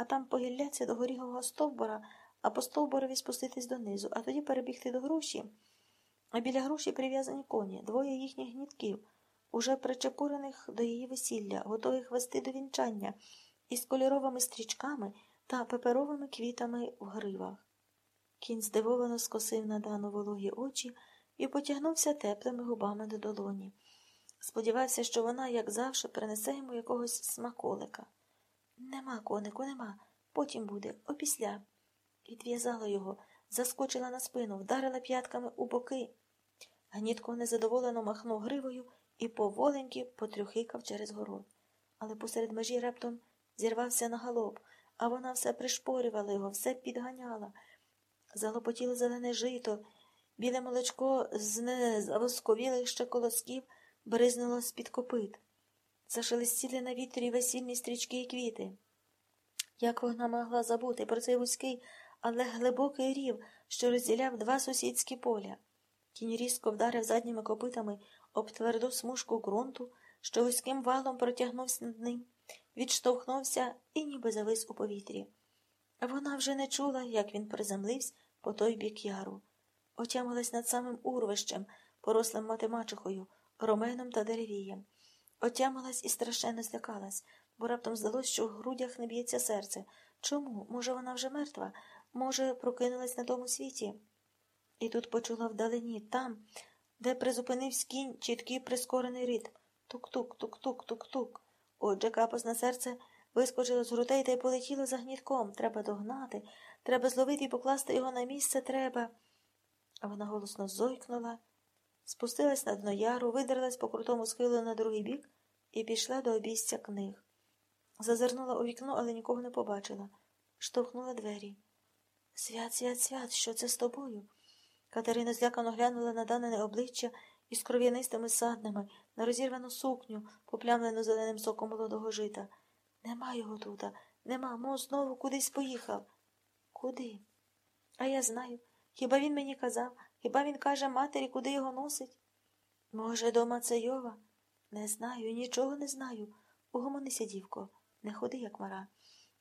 а там погілляться до горіхового стовбура, а по стовбурові спуститись донизу, а тоді перебігти до груші. А біля груші прив'язані коні, двоє їхніх гнітків, уже причепурених до її весілля, готових вести до вінчання, із кольоровими стрічками та паперовими квітами в гривах. Кінь здивовано скосив на дану вологі очі і потягнувся теплими губами до долоні. Сподівався, що вона, як завжди, принесе йому якогось смаколика. Нема, конику, нема. Потім буде, опісля. Відв'язала його, заскочила на спину, вдарила п'ятками у боки. Гнітко незадоволено махнув гривою і поволеньки потрюхикав через город. Але посеред межі раптом зірвався на галоп, а вона все пришпорювала його, все підганяла. Залопотіло зелене жито, біле молочко з незавосковілих ще колосків бризнуло з-під копит. Зашелестіли на вітрі весільні стрічки і квіти. Як вона могла забути про цей вузький, але глибокий рів, що розділяв два сусідські поля. Кінь різко вдарив задніми копитами об тверду смужку ґрунту, що вузьким валом протягнувся над ним, відштовхнувся і ніби завис у повітрі. Вона вже не чула, як він приземлився по той бік яру, отямилась над самим урвищем, порослим матемачухою, роменом та деревієм. Отямилась і страшенно злякалась, бо раптом здалось, що в грудях не б'ється серце. Чому? Може, вона вже мертва? Може, прокинулась на тому світі? І тут почула вдалині, там, де призупинився кінь чіткий прискорений ритм. Тук-тук, тук-тук, тук-тук. Отже, капосне серце вискочило з грудей та й полетіло за гнітком. Треба догнати, треба зловити і покласти його на місце треба. А вона голосно зойкнула, спустилась на дно яру, видерлась по крутому схилу на другий бік і пішла до обійстя книг. Зазирнула у вікно, але нікого не побачила. Штовхнула двері. Свят, свят, свят, що це з тобою? Катерина злякано глянула на данене обличчя із кров'янистими саднами, на розірвану сукню, поплямлену зеленим соком молодого жита. Нема його тута, нема, мов знову кудись поїхав. Куди? А я знаю. Хіба він мені казав, хіба він каже матері, куди його носить? Може, дома це Йова? Не знаю, нічого не знаю. Угомонися, дівко, не ходи, як мара.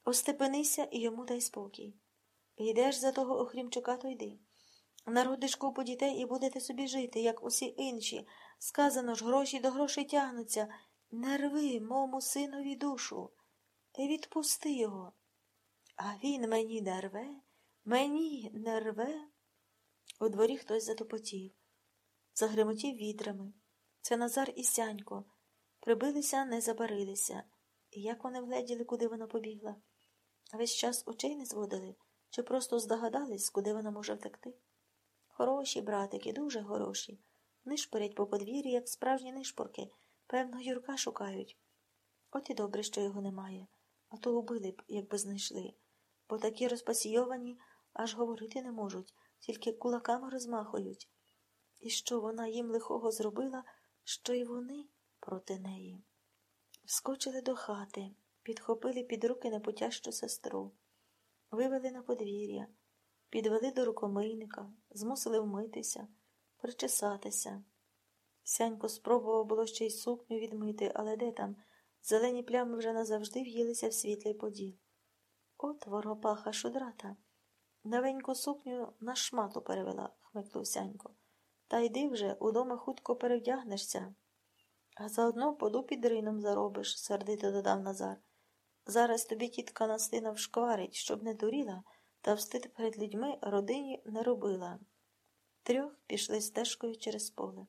Остепенися і йому дай спокій. Йдеш за того Охрімчука, то йди. Народиш купу дітей і будете собі жити, як усі інші. Сказано ж, гроші до грошей тягнуться. Не рви мому синові душу. Відпусти його. А він мені не рве, мені не рве. У дворі хтось затопотів, загримотів вітрами. Це Назар і сянько. Прибилися, не забарилися. І як вони вгледіли, куди вона побігла? Весь час очей не зводили, чи просто здогадались, куди вона може втекти? Хороші, братики, дуже хороші. Нишпорять по подвір'ї, як справжні нишпорки. Певно, Юрка шукають. От і добре, що його немає, а то убили б, якби знайшли. Бо такі розпасійовані аж говорити не можуть, тільки кулаками розмахують. І що вона їм лихого зробила, що й вони проти неї. Вскочили до хати, підхопили під руки непотящу сестру, вивели на подвір'я, підвели до рукомийника, змусили вмитися, причесатися. Сянько спробував було ще й сукню відмити, але де там? Зелені плями вже назавжди в'їлися в світлий поділ. От воропаха шудрата. Новеньку сукню на шмату перевела, хмикнув сянько. Та йди вже, удома хутко перевдягнешся. А заодно поду під рином заробиш, сердито додав Назар. Зараз тобі тітка Настина вшкварить, щоб не дуріла, та встид перед людьми родині не робила. Трьох пішли стежкою через поле.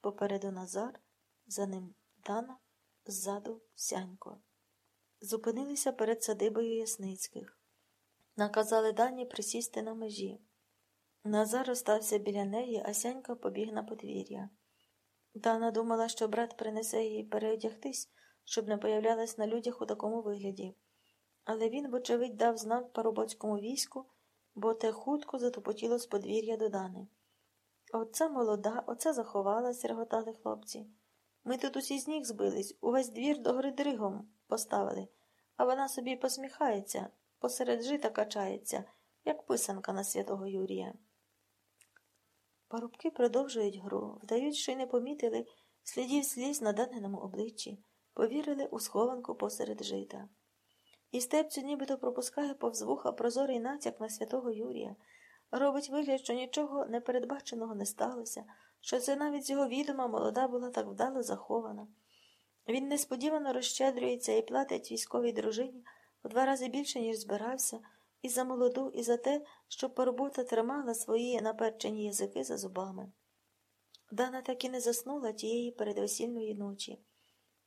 Попереду Назар, за ним Дана, ззаду сянько. Зупинилися перед садибою Ясницьких. Наказали Дані присісти на межі. Назар остався біля неї, а сянька побіг на подвір'я. Дана думала, що брат принесе їй переодягтись, щоб не появлялась на людях у такому вигляді. Але він, вочевидь, дав знак парубоцькому війську, бо те хутко затопотіло з подвір'я до Дани. Оце молода, оце заховалась, реготали хлопці. Ми тут усі з ніг збились, увесь двір до гори дригом поставили, а вона собі посміхається, посеред жита качається, як писанка на святого Юрія. Парубки продовжують гру, вдають, що й не помітили слідів сліз на даненому обличчі, повірили у схованку посеред жита. І степцю нібито пропускає повз вуха прозорий натяк на святого Юрія, робить вигляд, що нічого непередбаченого не сталося, що це навіть з його відома молода була так вдало захована. Він несподівано розщедрюється і платить військовій дружині в два рази більше, ніж збирався, і за молоду, і за те, що парубута тримала свої наперчені язики за зубами. Дана так і не заснула тієї передвесільної ночі.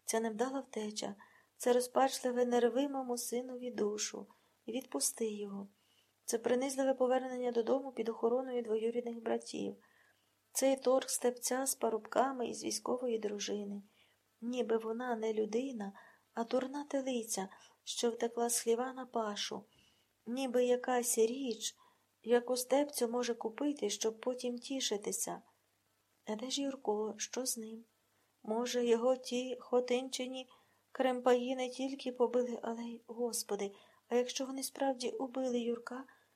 Це невдала втеча, це розпачливе нервимому синові душу. Відпусти його. Це принизливе повернення додому під охороною двоюрідних братів. Цей торг степця з парубками із військової дружини. Ніби вона не людина, а дурна телиця, що втекла з хліва на пашу, ніби якась річ, яку степцю може купити, щоб потім тішитися. А де ж Юрко? Що з ним? Може, його ті хотинчині кремпаї не тільки побили, але й, господи, а якщо вони справді убили Юрка,